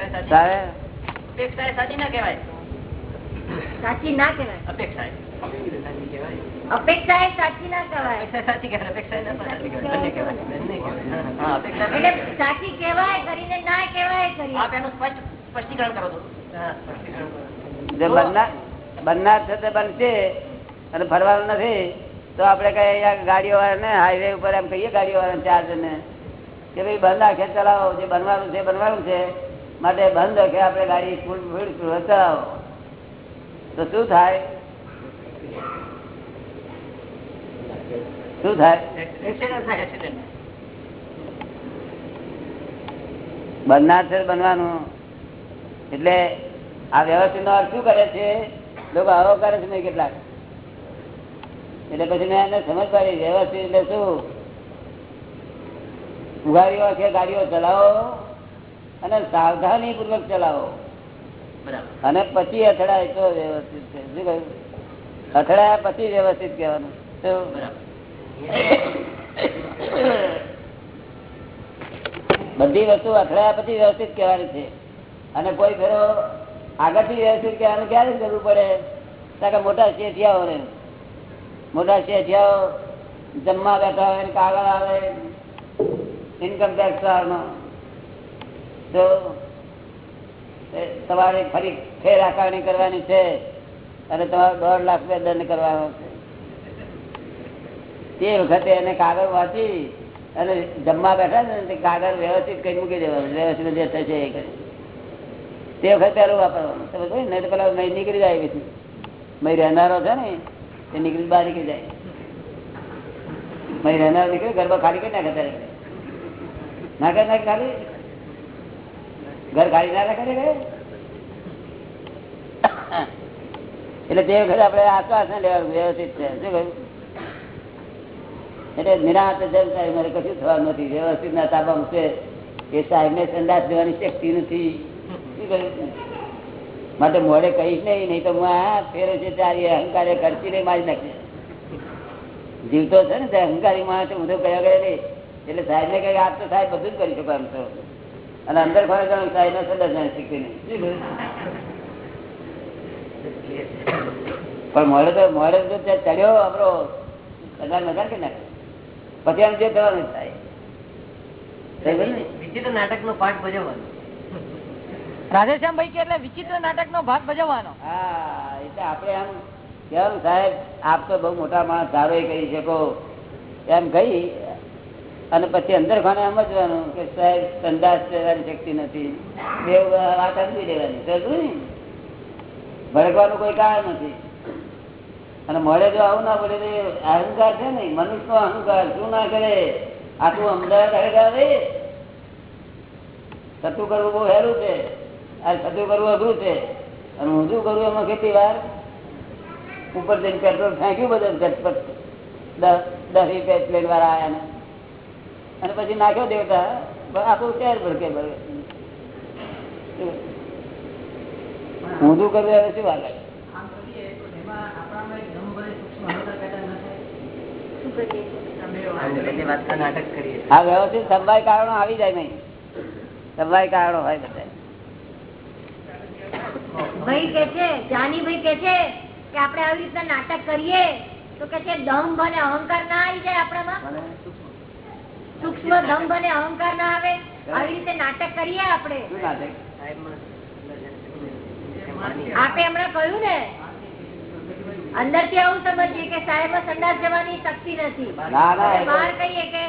અપેક્ષા સાચી ના કહેવાય સાચી ના કહેવાય. અપેક્ષા એ સાચી કહેવાય. અપેક્ષા એ સાચી ના કહેવાય. અપેક્ષા સાચી કહેવાય અપેક્ષા સાચી કહેવાય. બંને કહેવાય. બંને કહેવાય. હા અપેક્ષા એટલે સાચી કહેવાય કરીને ના કહેવાય કરી આપ એનું સ્પષ્ટ સ્પષ્ટીકરણ કરો છો હા, સ્પષ્ટીકરણ કરો. જે બનનાર બનનાર છે તે બનશે અને ફરવાનું નથી તો આપડે કઈ અહીંયા ગાડીઓ વાળાને હાઈવે ઉપર એમ કહીએ ગાડીઓ વાળાને ચાર્જ ને કે ભાઈ બંધ આખે ચલાવો જે બનવાનું છે બનવાનું છે. માટે બંધ રાખે આપણે ગાડી ફૂલ તો શું થાય? શું થાય. બનનાર છે બનવાનું. એટલે આ વ્યવસ્થિત નો અર્થ શું કરે છે? લોકો આવો કરે છે નહીં કેટલાક. એટલે પછી મેં એને સમજ પાડી વ્યવસ્થિત એટલે શું? ઉઘાડીઓ કે ગાડીઓ ચલાવો? અને સાવધાની પૂર્વક ચલાવો અને પછી અથડાય તો વ્યવસ્થિત છે. શું કહ્યું? અથડાયા પછી વ્યવસ્થિત કહેવાનું. બધી વસ્તુ અથડાયા પછી વ્યવસ્થિત કહેવાની છે. અને કોઈ ફેરો આગળથી વ્યવસ્થિત કહેવાનું ક્યારે જરૂર પડે? કારણ કે મોટા શેઠિયાઓ ને મોટા શેઠિયાઓ જમવા બેઠા હોય કાગળ આવે ઇન્કમ ટેક્સ તો તમારે ફરી ફેર આકારણી કરવાની છે અને તમારે દોઢ લાખ રૂપિયા દંડ કરવાનો તે વખતે એને કાગળ વાંચી અને જમવા બેઠા ને કાગળ વ્યવસ્થિત કરી મૂકી દેવાનું, વ્યવસ્થિત જે થશે એ તે વખતે પેલું વાપરવાનું. સમજ પડી? નહીં તો પેલા મહી નીકળી જાય પછી. મહી રહેનારો છે ને, તે નીકળી બહાર નીકળી જાય. મહી રહેનારો નીકળે, ગરબા ખાલી કરી નાખે ત્યારે. નાખે નાખે ખાલી ઘર ગાડી ના કરે એટલે તે વખતે આપણે આશ્વાસન લેવાનું, વ્યવસ્થિત છે. શું કહ્યું? એટલે નિરાંત સાહેબ, મારે કશું થવાનું નથી. વ્યવસ્થિત ના તાબામાં છે. એ સાહેબ ને સંદાસ દેવાની શક્તિ નથી? માટે મોડે કહીશ નહીં નહીં તો હું આ ફેરો છે તારી અહંકારે ખર્ચી નહીં મારી નાખે જીવતો છે ને તે અહંકારી માણસ હું તો કયા ગયા એટલે સાહેબ ને કહે આપ તો સાહેબ બધું જ કરી શકો એમ તો. અને અંદર ખોરે જાણું સાહેબ ને સદા જાણી શક્તિ નહીં પણ મોડે તો મોડે તો ત્યાં ચડ્યો આપણો કદાચ નગર કે નાખે પછી આમ જે થવાનું થાય. વિચિત્ર નાટક નો પાઠ ભજવવાનો. રાધેશ્યામભાઈ કે એટલે વિચિત્ર નાટક નો ભાગ ભજવવાનો. હા એટલે આપણે આમ કહેવાનું સાહેબ આપ તો બહુ મોટા માણસ ધારો એ કરી શકો. એમ કહી અને પછી અંદર ખાને સમજવાનું કે સાહેબ, સંદાસ લેવાની શક્તિ નથી. બે વાત આપી દેવાની સમજ્યું ને? ભડકવાનું કોઈ કારણ નથી. અને મળે જો આવું ના પડે તો અહંકાર છે ને મનુષ્ય નો અહંકાર. શું ના કરે? આટલું અમદાવાદ અહંકાર રે સતું કરવું બહુ હેરું છે. આ સતું કરવું અઘરું છે. અને ઊંધું કરવું એમાં કેટલી વાર? ઉપર જઈને પેટ્રોલ ફેંક્યું બધું દસ દસ રૂપિયા પ્લેટ વાળા આવ્યા અને પછી નાખ્યો દેવતા. આખું શહેર ભડકે ભડકે. ઊંધું કરવું એને શું વાર વ્યવસ્થિત કારણો આવી જાય નહીં. સમવાય કારણો હોય બધા. ભાઈ કે છે જાની ભાઈ કે છે કે આપણે આવી રીતના નાટક કરીએ તો કે છે દમ અને અહંકાર ના આવી જાય આપણામાં. સૂક્ષ્મ દંભ અને અહંકાર ના આવે આવી રીતે નાટક કરીએ આપણે. આપે હમણાં કહ્યું ને અંદરથી આવું સમજીએ કે સાહેબ સંદાસ જવાની શક્તિ નથી. બહાર કહીએ કે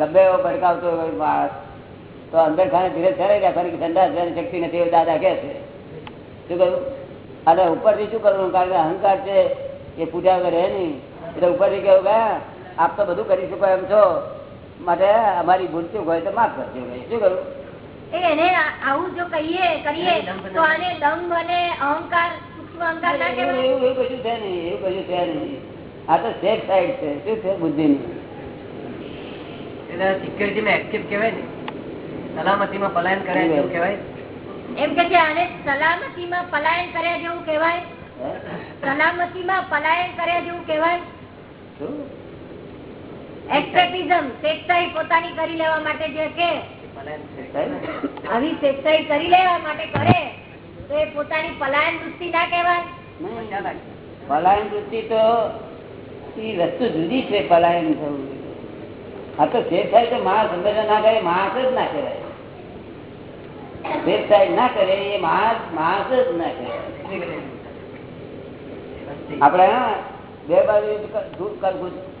ગમે એવો ભડકાવતો માણસ તો અંદર ખાને ધીરે ચડાઈ રાખવાની કે સંદાસ જવાની શક્તિ નથી એવું દાદા કે છે. શું કહ્યું? અને ઉપરથી શું કરવું કારણ કે અહંકાર છે એ પૂજા કરે નહીં. એટલે ઉપરથી કેવું કયા આપ તો બધું કરી શકો એમ છો. માટે અમારી ભૂલ ચૂક હોય તો માફ કરજો શું કરું એને આવું જો કહીએ કરીએ તો આને દંભ અને અહંકાર અહંકાર ના એવું કહેવાય. એવું એવું કશું છે નહીં એવું કશું છે નહીં. આ તો સેફ સાઈડ છે. શું છે બુદ્ધિની? એટલે સિક્યોરિટી માં એક્ટિવ કહેવાય ને. સલામતી માં પલાયન કરે એવું કેવાય એમ કે છે આને સલામતીમાં પલાયન કર્યા જેવું કેવાય સલામતી માં પલાયન કર્યા જેવું કેવાય શું? એસ્કેપિઝમ શેખસાઈ પોતાની કરી લેવા માટે જે કે આવી ચેષ્ટાઈ કરી લેવા માટે કરે તો એ પોતાની પલાયન વૃત્તિ ના કહેવાય. પલાયન વૃત્તિ તો એ જુદી છે પલાયન થવું આ તો થાય તો માણસ અંદર ના કરે માણસ જ ના કહેવાય. થાય ના કરે એ માણસ માણસ જ ના આપડે હા, બે બાજુ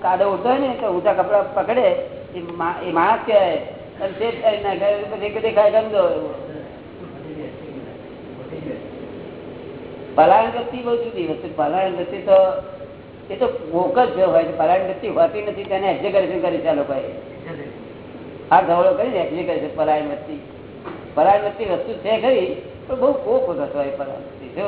કાદો હોય ને, તો ઊંચા કપડા પકડે, એ માણસ કહેવાય. અને તે થાય નાખે દેખાય ગમતો પલાયણ ગતિ બહુ જુદી વસ્તુ. પલાયણ ગતિ તો, એ તો ભોક જ જો હોય પલાયણ ગતિ હોતી નથી, તેને એક્ઝિક્યુશન કરી છે આ લોકોએ. આ ધવળો કરીને એક્ઝિક્યુશન પલાયણ ગતિ પલાયણ ગતિ વસ્તુ. છે ખરી, પણ બહુ વખત હોય પલાયણ ગતિ જો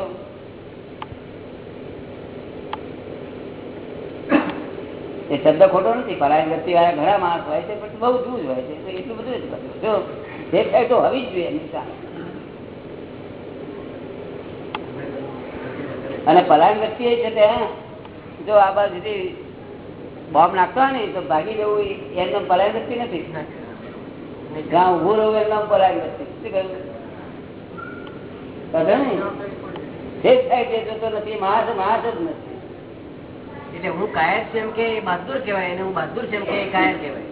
એ શબ્દ ખોટો નથી, પરાયણ વ્યક્તિ વાળા ઘણા માણસ હોય છે પણ બહુ જૂજ હોય છે એટલું બધું જ જો જે થાય હોવી જ જોઈએ અને પલાયન વ્યક્તિ એ છે તે જો આ બાજુથી બોમ્બ નાખતો ને, તો ભાગી જવું એમનો પલાયન વ્યક્તિ નથી. જ્યાં ઉભું રહું એમનો પલાયન વ્યક્તિ. શું? કહ્યું? ને? જે થાય તે જોતો નથી માણસ માણસ જ નથી. એટલે હું કાયર છું એમ કે એ બહાદુર કહેવાય અને હું બહાદુર છું એમ કે એ કાયર કહેવાય.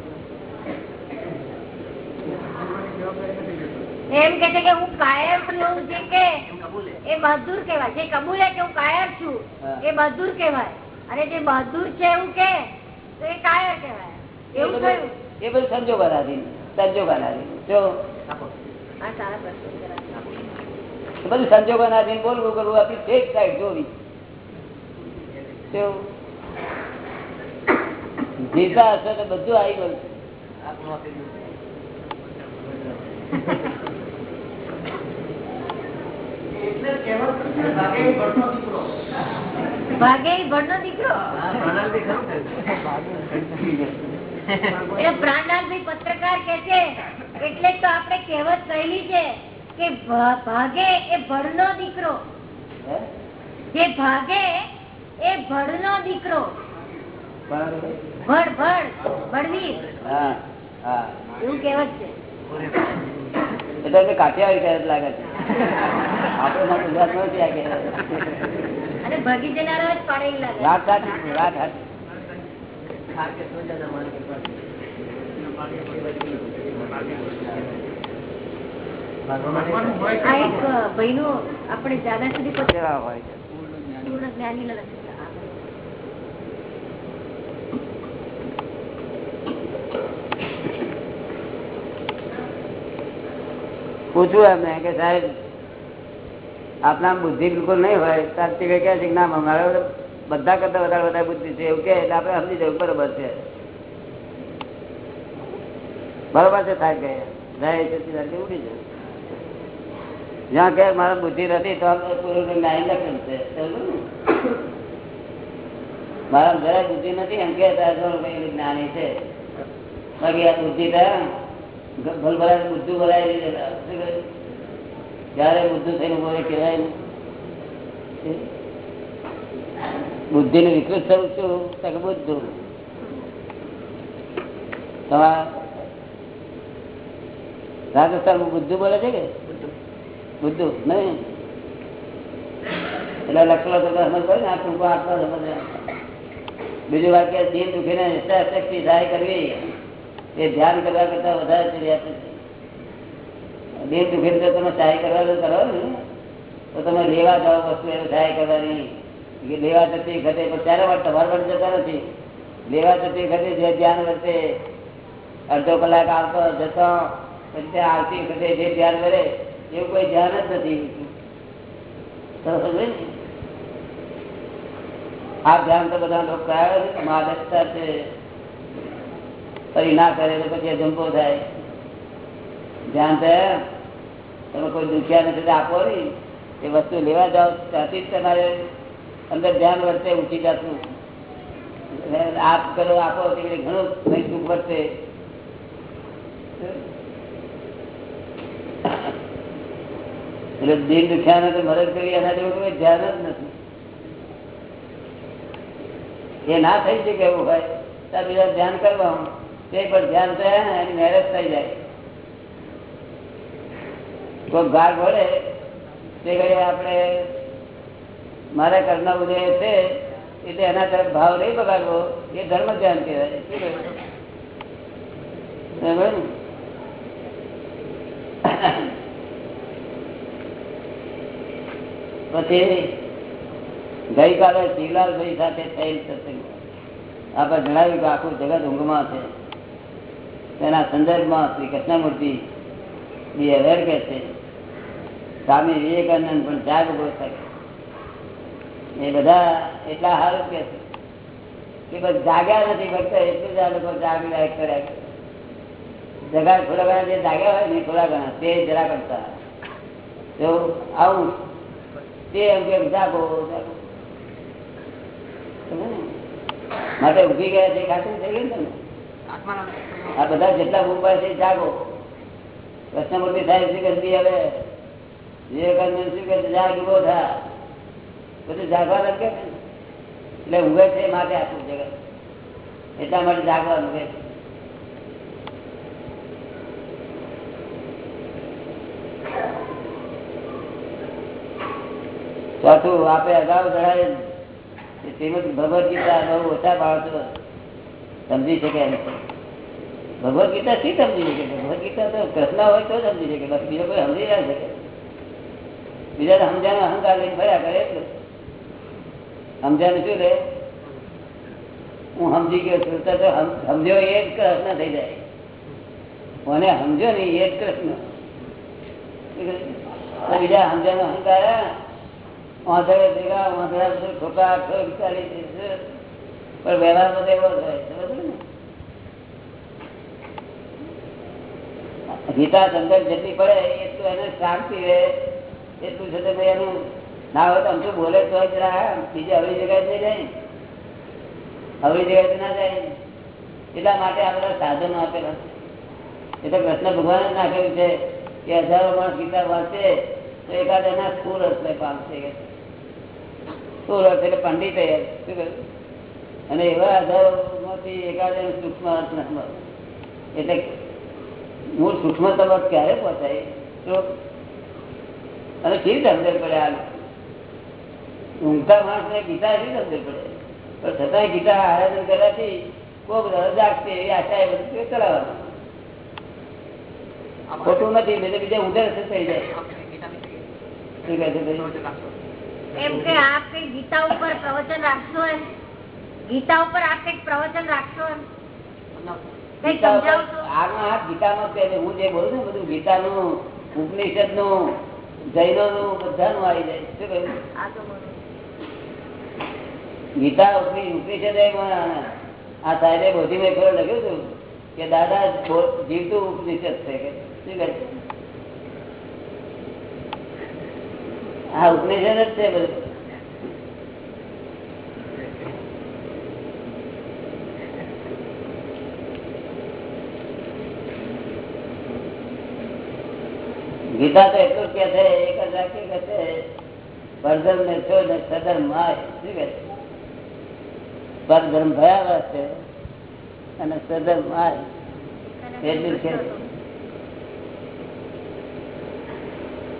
એમ કે છે કે હું કાયર છું એવું જે કે એ બહાદુર કહેવાય. જે કબૂલે કે હું કાયર છું એ બહાદુર કહેવાય. અને જે બહાદુર છે એવું કે તો એ કાયર કહેવાય. એવું બધું થયું? એ બધું સંજોગાનાધીન સંજોગાનાધીન જો. આ સારા પ્રશ્નો બધું સંજોગાનાધીન બોલવું કરવું આપણી ઠેક સાઈડ જોવી. કેવું? જીવતા હશે તો બધું આવી ગયું પત્રકાર કે છે એટલે તો આપણે કહેવત કહેલી છે કે ભાગે એ ભણનો દીકરો? જે ભાગે એ ભણનો દીકરો. બરાબર? ભણ ભણ ભણવીર હા હા. એવું કહેવત છે. એ તો કાઠિયાવાડી કહેવત લાગે છે. આપણે માં ગુજરાતમાં નથી આ કહેવત. અને ભાગી જનારા જ પાડેલી લાગે. રાત સાચી રાત સાચી. ભાઈ ભાઈનું આપણે દાદા સુધી પૂર્ણ જ્ઞાની લક્ષ પૂછવું એમને કે સાહેબ, આપના બુદ્ધિ બિલકુલ નહીં હોય સાચી કહે છે ના, મારે બધા કરતા વધારે વધારે બુદ્ધિ છે, એવું કે આપણે સમજી જવું બરોબર છે. બરોબર છે સાહેબ કહે. જાય ઉડી જાય જ્યાં કે મારે બુદ્ધિ નથી, તો પૂરું જ્ઞાની લક્ષણ છે. મારા જરાય બુદ્ધિ નથી, એમ કે જ્ઞાની છે. બાકી આ બુદ્ધિ થાય ભલ ભલા બુદ્ધુ બુદ્ધુ નું વિકૃત સ્વરૂપ શું? તકે બુદ્ધું રાજસ્થાન બુદ્ધુ બોલે છે કે? બુદ્ધુ, નહીં. એટલે લખલો તો સમજ પડે ને આ ટૂંકો આટલો સમજ બીજું વાક્ય દિન દુખીને શક્તિ સહાય કરવી. એ ધ્યાન કરવા કરતા વધારે દિન દુખી તમે સહાય કરવા કરો તો તમે લેવા જાઓ વસ્તુ એને સહાય કરવાની. લેવા જતી ઘટે, પણ ત્યારે તમારા પર જતા નથી. લેવા જતી ઘટે, જે ધ્યાન વધે અડધો કલાક આવતો, જતો, પછી ત્યાં આવતી ઘટે જે ધ્યાન વધે એવું કોઈ ધ્યાન જ નથી? આ ધ્યાન તો બધા લોકો કરાવે છે મહાદશતા છે. ફરી ના કરે તો પછી જંપો થાય. ધ્યાન તમે કોઈ દુખ્યા નથી આપો એ વસ્તુ લેવા જાઓ, ત્યાંથી તમારે અંદર ધ્યાન વર્તે, ઉઠી જતું. આપ કરો, આપો ઘણું સુખ વર્તે. એટલે દિન દુખ્યા તો મદદ કરી, એના જેવું કોઈ ધ્યાન જ નથી. એ ના થઈ શકે એવું હોય ત્યાં બીજા ધ્યાન કરવાનું તે પણ ધ્યાન થયા ને, એની મેરેજ થઈ જાય. કોઈ ગાર ભરે, તે કઈ આપણે મારા કરના ઉદય છે, એટલે એના તરફ ભાવ નહીં બગાડવો, એ ધર્મ ધ્યાન કહેવાય? પછી ગઈકાલે શિવલાલભાઈ સાથે થયેલ સત્સંગ આપણે જણાવ્યું કે આખું જગત ઊંઘમાં છે. તેના સંદર્ભમાં શ્રી કૃષ્ણમૂર્તિ બી અવેર કે છે, સ્વામી વિવેકાનંદ પણ જાગ ઊભો શકે એ બધા એટલા સારું કે છે કે બસ જાગ્યા નથી ફક્ત, એટલું જ આ લોકો જાગી કર્યા કરે. જગા થોડા ઘણા જે જાગ્યા હોય ને થોડા ઘણા, તે જરા કરતા તો આવું તે એમ કે જાગો જાગો? માટે ઊભી ગયા છે ખાતું થઈ ગયું ને? આ બધા જેટલા મુંબઈ છે, જાગો. કૃષ્ણમૂર્તિ સાહેબ શું કરતી હવે વિવેકાનંદ શું કહે જાગ થા. બધું જાગવા લાગે એટલે ઉભે છે માટે આખું જગત. એટલા માટે જાગવાનું કે. ચોથું, આપે અગાઉ જણાવેલ કે શ્રીમદ ભગવદ ગીતા બહુ ઓછા માણસો સમજી શકે એમ ભગવદ ગીતા શી સમજી શકે? ભગવદ ગીતા તો કૃષ્ણ હોય તો સમજી શકે બસ બીજો કોઈ સમજી ના શકે. બીજા સમજાનો અહંકાર લઈને ફર્યા કરે એટલું. સમજાનું શું રે હું સમજી ગયો છું તો સમજ્યો એ જ કૃષ્ણ થઈ જાય. મને સમજો ને એ જ કૃષ્ણ. બીજા સમજાનો અહંકાર હા, વાંધળે ભેગા વાંધળા ખોટા ચાલી પણ વ્યવહાર બધો એવો થાય સમજો ને ગીતા સંદર્ભ જેટલી પડે, એટલું એને શાંતિ રહે. એટલું છે ભાઈ એનું ના હોય તો અમથું બોલે તો જરા બીજી અવળી જગ્યાએ નહીં. જાય અવળી જગ્યાએ ના જાય. એટલા માટે આપણે સાધનો આપેલા. છે એ તો કૃષ્ણ ભગવાને જ નાખેલું છે કે હજારો માણસ ગીતા વાંચે, તો એકાદ એના સ્થૂળ હશે પામશે કે. હશે એટલે પંડિત શું કહ્યું? અને એવા હજારો માંથી એકાદ સૂક્ષ્મ અર્થ નથી. એટલે મૂળ સૂક્ષ્મ તબક ક્યારે પહોંચાય તો અને કેવી સમજણ પડે આ? ઊંઘતા માણસને ગીતા શી સમજણ પડે? પણ છતાંય ગીતા આરાધન કરવાથી કોક જાગશે એવી આશા એ બધું ચલાવવાનું ખોટું નથી એટલે બીજા ઉધર થઈ જાય. એમ કે આપ કઈ ગીતા ઉપર પ્રવચન રાખશો ગીતા ઉપર આપ કંઈક પ્રવચન રાખશો ગીતા સમજાવશો? આગળ હાથ ગીતામાં છે હું જે બોલું છું ને બધું ગીતાનું ઉપનિષદનું જૈનોનું બધાનું આવી જાય શું કહ્યું. ગીતા ઉપનિષદ એમાં આ સાહેબે બોધી મેં ખરો લખ્યું હતું કે દાદા જીવતું ઉપનિષદ છે કે શું કહે છે? આ ઉપનિષદ જ છે બધું ગીતા તો એટલું કે છે, એક જ વાક્ય કે છે પરધર્મ ને છો ને કે છે? પરધર્મ ભયાવહ છે અને સધર્મ માય, એટલું કે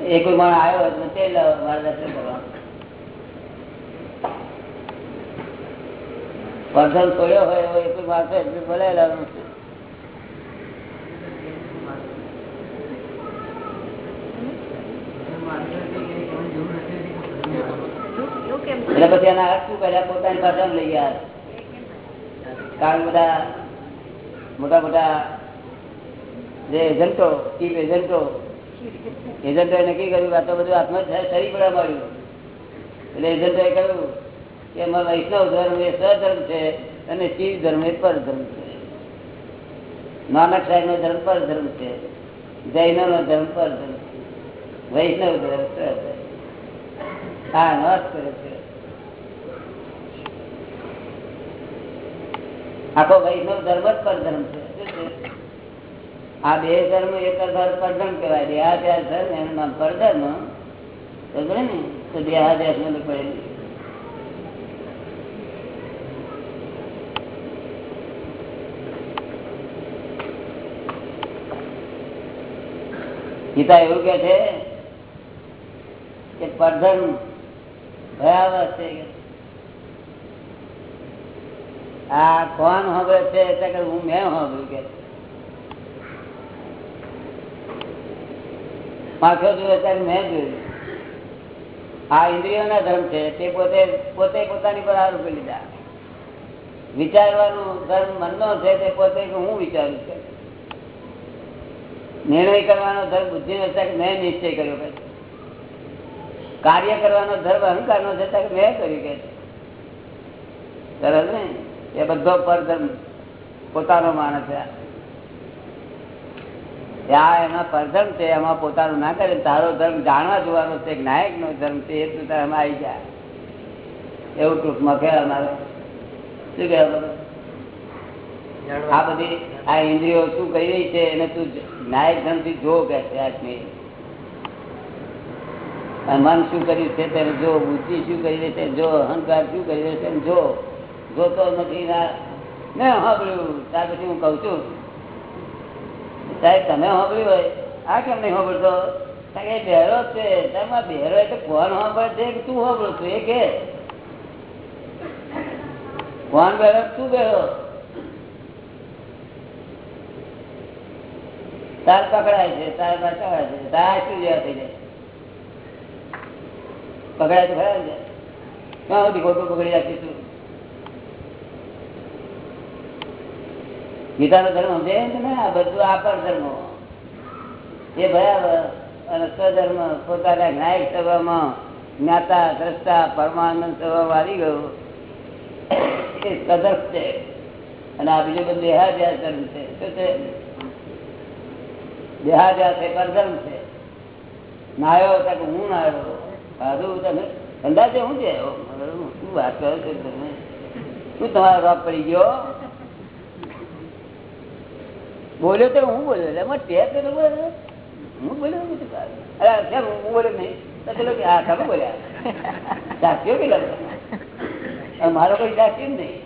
એ કોઈ માણસ આવ્યો હોય તો માર્ગદર્શન મારે દર્શન કરવા. પરધર્મ છોડ્યો હોય એવો એ કોઈ માણસ તો બોલાવી લાવવાનું છે એવું- એવું કેમ એટલે પછી એના શું કર્યા? પોતાની પાસે લઈ ગયા. કારણ બધા મોટા મોટા જે એજન્ટો ચીફ એજન્ટો એજન્ટોએ નક્કી કર્યું આ તો બધું હાથમાં સરી પડવા માંડ્યું એટલે એજન્ટોએ કહ્યું કે અમારો વૈષ્ણવ ધર્મ એ સધર્મ છે અને શિવ ધર્મ એ પરધર્મ છે. નાનક સાહેબ નો ધર્મ પરધર્મ છે. જૈનો નો ધર્મ પરધર્મ છે. વૈષ્ણવ ધર્મ સધર્મ હા નોંધ કર્યો છે. આખો વૈષ્ણવ ધર્મ જ પરધર્મ છે. આ બે ધર્મ એક પરધર્મ કહેવાય. દેહાદ્યાસ ધર્મ, એનું નામ પરધર્મ. સમજે ને, તો દેહાદ્યાસનું પડેલું ગીતા એવું કે છે કે પરધન ભયાવહ છે. આ કોણ હવે છે? એટલે હું મેં સાંભળ્યું કે પાછો જોયો ત્યારે મેં જોયું. આ ઇન્દ્રિયોના ધર્મ છે, તે પોતે પોતે પોતાની પર આરોપી લીધા. વિચારવાનું ધર્મ મનનો છે, તે પોતે હું વિચારું છું. નિર્ણય કરવાનો ધર્મ બુદ્ધિ નો છે મેં નિશ્ચય કર્યો કે કાર્ય કરવાનો ધર્મ અહંકાર નો છે કે મેં કર્યું કે સરસ ને? એ બધો પરધર્મ પોતાનો માણસ છે. આ એના પરધર્મ છે, એમાં પોતાનું ના કરે. તારો ધર્મ જાણવા જોવાનો છે નાયક નો ધર્મ છે, એ તું તારામાં આવી જાય. એવું ટૂંકમાં કહે અમારે. શું કહે આ બધી, આ ઇન્દ્રિયો શું કરી રહી છે, એને તું નાયક ધનથી જો કે છે આજની મન શું કર્યું છે, તેને જો, બુદ્ધિ શું કરી રહી છે, જો, અહંકાર શું કરી રહ્યો છે જો. જોતો નથી મેં સાંભળ્યું ત્યાર પછી હું કઉ છું. સાહેબ, તમે સાંભળ્યું હોય. આ કેમ નહીં સાંભળતો? કારણ કે બહેરો છે. તેમાં બહેરો એટલે કોણ સાંભળે છે કે તું સાંભળો છું? એ કે. કોણ બહેરો તું બહેરો તાર પકડાય છે, તાર પકડાય છે. તાર શું જેવા થઈ જાય? પકડાય તો ખરા ખોટું પકડી રાખીશું? ગીતાનો ધર્મ સમજે? ને આ બધું આપર ધર્મ. એ ભયાવહ અને સ્વધર્મ પોતાના નાયક સભામાં જ્ઞાતા, દ્રષ્ટા, પરમાનંદ સ્વભાવ આવી ગયો. એ સદર્શ છે. અને આ બીજું બધું દેહાદ્યાસ ધર્મ છે. શું છે? દેહાદ્યાસ એ પરધર્મ છે. નાયો તક હું નાયો? સાધુ તમે અંદાજે શું છે? શું વાત કરો છો તમે? શું તમારો રોપ પડી ગયો? બોલ્યો તો હું બોલ્યો એટલે એમાં બોલ્યો હું બોલ્યો અરે કેમ હું બોલ્યો નહીં? હા તમે બોલ્યા. સાચીઓ કે લાગે? મારો કોઈ સાચી નહીં.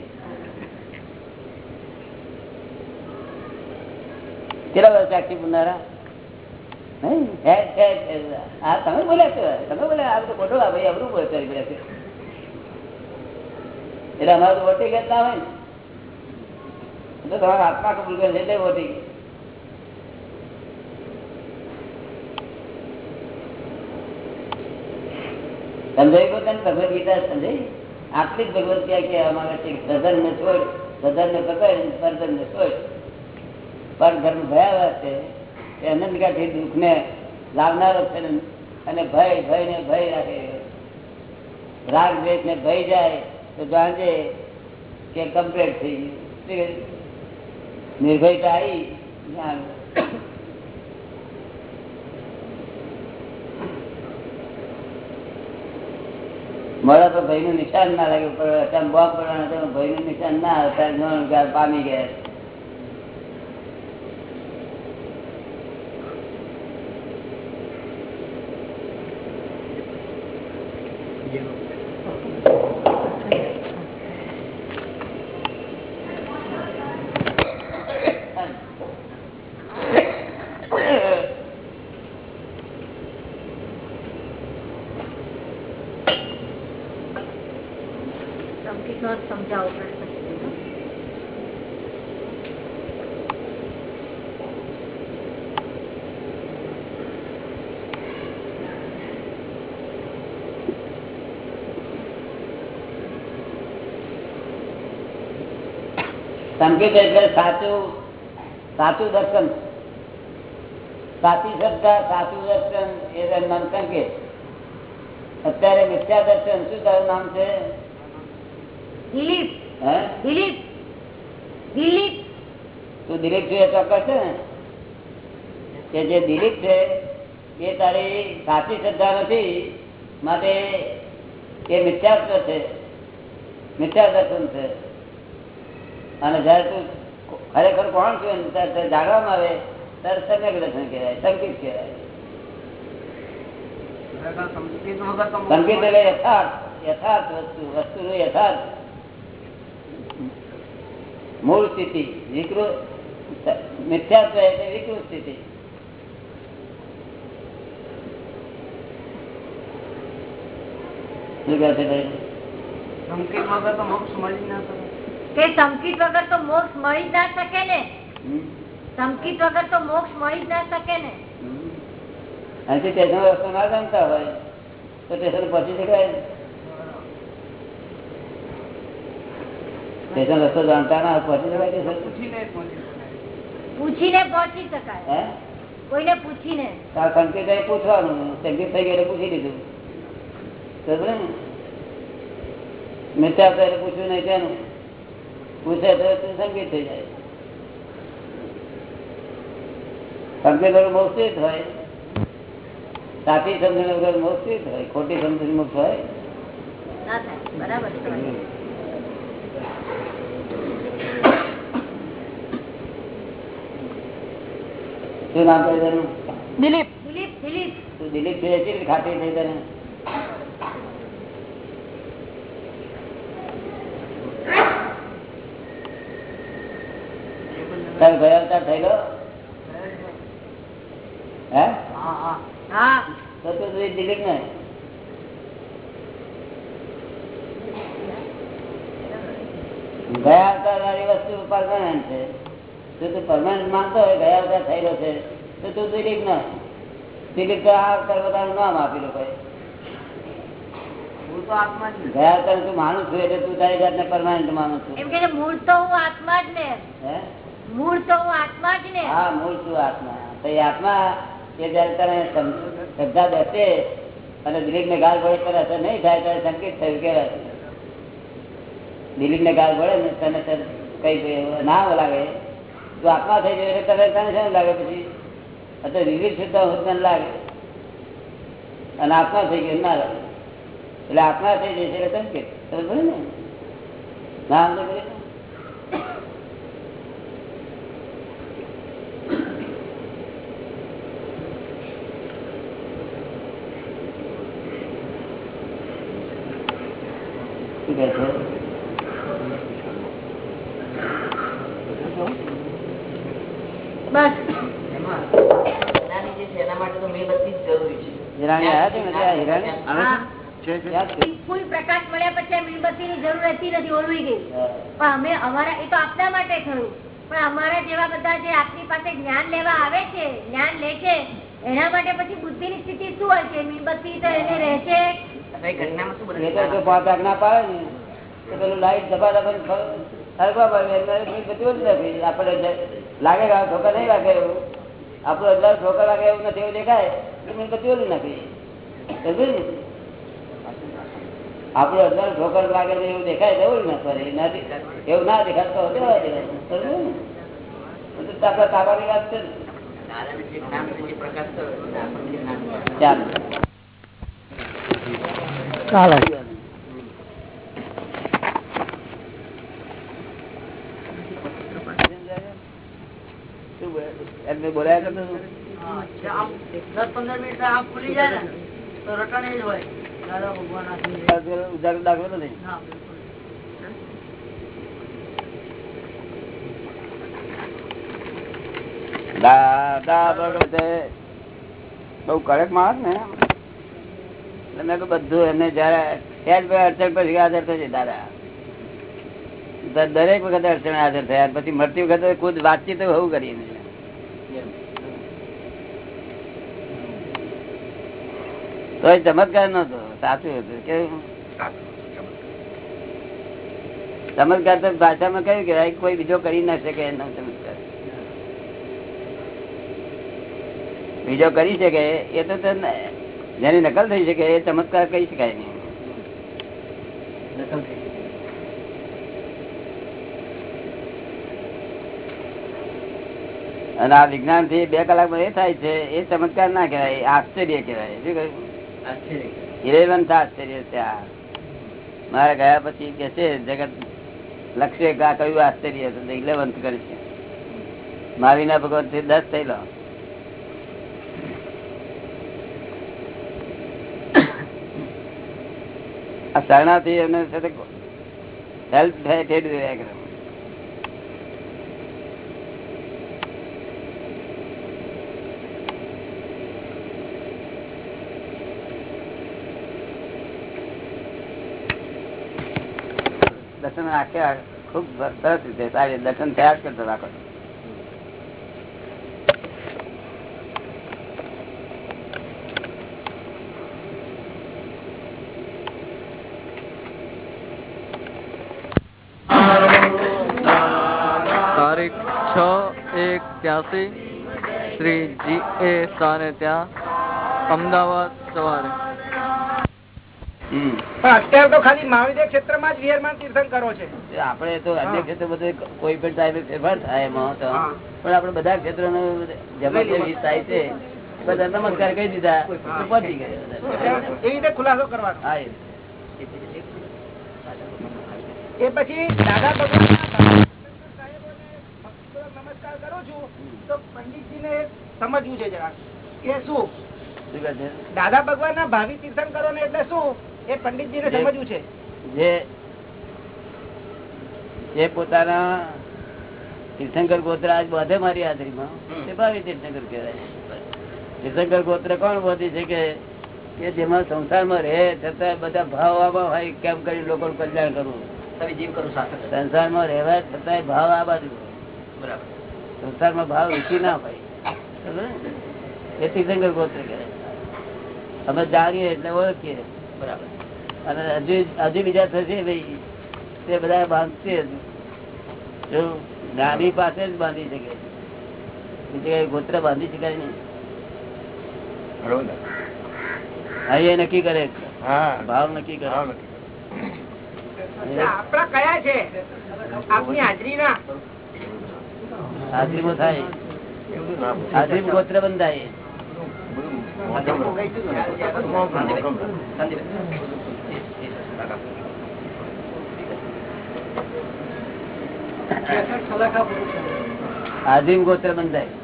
કેટલા બધા સાક્ષી બનનારા? હે, તમે બોલ્યા છો તમે બોલ્યા આ તો ખોટો ભાઈ અબરું બોલે કરી પડ્યા છે એટલે અમારે તો વોટી ગયા હોય ને. તો તમારા આત્મા કબૂલ કરે એટલે વોટી સમજાય પોતાને ભગવદ ગીતા સમજાય આટલી જ ભગવદ ગીતા કહેવા માંગે છે સધર ને છોડ સધર ને પકડ પરધર ને છોડ. પરધર્મ ભયાવહ છે. એ અનંતકાથી દુઃખ ને લાવનારો છે અને ભય ભય ને ભય રાખે. રાગ દ્વેષ ને ભય જાય, તો જાણજે કે કમ્પ્લીટ થઈ ગયું. નિર્ભયતા આવી મળે તો ભાઈ નું નિશાન ના લાગ્યું પણ ભાઈ નું નિશાન ના પામી ગયા સંકેત નો જ સમજાવો પ્રશ્ન સંકેત એટલે સાચું સાચું દર્શન. સાચી શ્રદ્ધા સાચું દર્શન એ નામ સંકેત અત્યારે મિથ્યા દર્શન શું તારું નામ છે? દિલીપ. હે? દિલીપ. દિલીપ. તું દિલીપ છું ચોક્કસ છે ને. કે જે દિલીપ છે એ તારી સાચી શ્રદ્ધા નથી માટે એ મિથ્યાત્વ છે. મિથ્યા દર્શન છે. અને જયારે તું ખરેખર કોણ છું જાણવામાં આવે ત્યારે સમ્યક લક્ષણ કહેવાય સંકેત કહેવાય સંકેત એટલે યથાર્થ યથાર્થ વસ્તુ વસ્તુનું યથાર્થ મૂળ સ્થિતિ વિકૃત મિથ્યાત્વ એટલે વિકૃત સ્થિતિ શું કહે છે સંકેત વગર તો મોક્ષ મળી ના શકે કે સંકિત વગર તો મોક્ષ મળી જ ના શકે ને? સંકિત વગર તો મોક્ષ મળી જ ના શકે ને? હમ. સ્ટેશન રસ્તો ના જાણતા હોય. તો સ્ટેશન પહોંચી શકાય સ્ટેશન રસ્તો જાણતા ના પહોંચી શકાય પૂછીને પહોંચી શકાય. કોઈને પૂછીને? સંકેત પૂછવાનું. સંકેત થઈ ગયું પૂછી દીધું ને? મેં તો એટલે પૂછ્યું નહીં તેનું પૂછે તો તું સંકેત થઈ જાય. સંકેત વગર મોક્ષિત હોય. સાચી સમજણ વગર મોક્ષિત હોય. ખોટી સમજણ મુક્ત હોય. ના થાય. બરાબર છે. તમારી. શું નામ કહ્યું દિલીપ. દિલીપ દિલીપ. દિલીપ ખાતરી થઈ તને? તારે ભય અવતાર થયેલો હે હા હા? હા તો તું તું ગયા અવતાર વાળી વસ્તુ પરમાનન્ટ છે. જો તું પરમાનન્ટ માનતો હોય ગયા અવતાર થયેલો છે. તો તું ન દિલીપ તો આ અવતાર નામ ગયા અવતાર માનું છું એટલે તું તારી જાતને પરમાનન્ટ માનું છું. એમ કે છે, મૂળ તો હું આત્મા જ ને. હે? મૂળ તો આત્મા જ ને. હા, મૂળ છું આત્મા. આત્મા એ જયારે તને શ્રદ્ધા અને દિલીપ ને ગાલ ભળે તને અસર નહીં થાય, ત્યારે સંકેત થયું કે દિલીપ ને ગાલ ભળે ને તને કઈ ના લાગે. તું આત્મા થઈ જાય એટલે તને તને શું લાગે પછી? અત્યારે દિલીપ સુદ્ધા હું તને લાગે. અને આત્મા થઈ ગયો ના લાગે. એટલે આત્મા થઈ જશે એટલે સંકેત. ખબર પડે ને? ના, સમજ કહે છે? બસ. એમાં જ્ઞાની જે છે એના માટે તો મીણબત્તી જ જરૂરી છે. હિરાણી આવ્યા છે હિરાણી? હા. ક્યાં છે? ફૂલ પ્રકાશ મળ્યા પછી મીણબત્તી ની જરૂર રહેતી નથી ઓલવી ગઈ. પણ અમે અમારા એ તો આપના માટે થયું પણ અમારા જેવા બધા જે આપની પાસે જ્ઞાન લેવા આવે છે જ્ઞાન લે છે એના માટે પછી બુદ્ધિ ની સ્થિતિ શું હોય છે? મીણબત્તી તો એને રહે તો આજ્ઞા પાડે ને. તો પેલું લાઈટ ધબા ધબા હરવા પડે. આપણે લાગે ઠોકર નહીં લાગે એવું. આપણું અંદર ઠોકર લાગે એવું નથી એવું દેખાય. એટલે મેં ઓલું નથી. સમજ્યું ને? આપણું અંદર ઠોકર લાગે છે એવું દેખાય તો એવું ના કરે એવું ના દેખાય તો ને? તાકાત તાકાતની વાત છે ને દાદાને જે જ્ઞાન છે, જે પ્રકાશ થયો, એટલે આપણને જ્ઞાન મળે. ચાલો ચાલો. એમને બોલાયા કરતો દાખલો નહીં. દાદા ભગવતે બઉ કડક માણસ ને. મેં કીધું બધું એમને જયારે અડચણ પછી હાજર થશે દાદા દરેક વખતે અડચણ હાજર થયા પછી મળતી વખતે ખુદ વાતચીત હોવું કરી તો એ ચમત્કાર નતો સાચું હતું. કેવું ચમત્કાર તો ભાષામાં કહ્યું કે કોઈ બીજો કરી ના શકે એનો ચમત્કાર. બીજો કરી શકે એ તો તને- જેની નકલ થઈ શકે એ ચમત્કાર કહી શકાય નહીં. અને આ વિજ્ઞાનથી બે કલાકમાં એ થાય છે એ ચમત્કાર ના કહેવાય એ આશ્ચર્ય કહેવાય. શું કહ્યું? આશ્ચર્ય. ઇલેવન્થ આશ્ચર્ય છે આ. મારે ગયા પછી કે છે જગત લક્ષ્ય કયું આશ્ચર્ય ઇલેવન્થ કરે છે. માવીના ભગવાનથી દસ થયેલો આ શરણાથી એમને સાથે હેલ્પ થાય ઠેડી રહ્યા કરે. દર્શન આખે ખૂબ સરસ રીતે સારી દર્શન થયા જ કરતા રાખો. ત્યાસી શ્રી જી એ સાને ત્યાં અમદાવાદ સવારે. અત્યારે તો ખાલી મહાવિદ્ય ક્ષેત્રમાં જ વિહરમાન તીર્થંકરો છે. આપણે તો અન્ય ક્ષેત્ર બધું કોઈ પણ ટાઈમે ફેરફાર થાય એમાં તો. પણ આપણે બધા ક્ષેત્રો જમા થાય છે બધા નમસ્કાર કહી દીધા તો પહોંચી ગયા એ રીતે ખુલાસો કરવાનો. હા એ. એ પછી દાદા ભગવાન નમસ્કાર કરું છું તો પંડિતજીને સમજવું છે જરા. કે શું? શું કહે છે? દાદા ભગવાન ના ભાવિ તીર્થંકરો ને એટલે શું? એ પંડિતજી ને સમજવું છે જે જે પોતાના તીર્થંકર ગોત્ર આજ બધે મારી હાજરીમાં. તે ભાવિ તીર્થંકર કહેવાય. તીર્થંકર ગોત્ર કોણ વધી છે કે કે જેમાં સંસારમાં રહે છતાં બધા ભાવ આવા હોય કેમ કરી લોકો કલ્યાણ કરવું? સંસારમાં રહેવા છતાંય ભાવ આ બાજુ બરાબર. સંસારમાં ભાવ ઊંચી ના હોય? એ તીર્થંકર ગોત્ર અમે જાણીએ એટલે ઓળખીએ. બરાબર. અને હજુ હજુ બીજા થશે ભાઈ. તે બધા બાંધશે જ. જો જ્ઞાની પાસે જ બાંધી શકે. બીજે કઈ ગોત્ર બાંધી શકાય નહીં. અહીં એ નક્કી કરે. ભાવ નક્કી કરે. આપણા કયા છે? આપની હાજરી ના હાજરીમાં થાય હાજરી ગોત્ર બંધાય હાજરી ગોત્ર બંધાય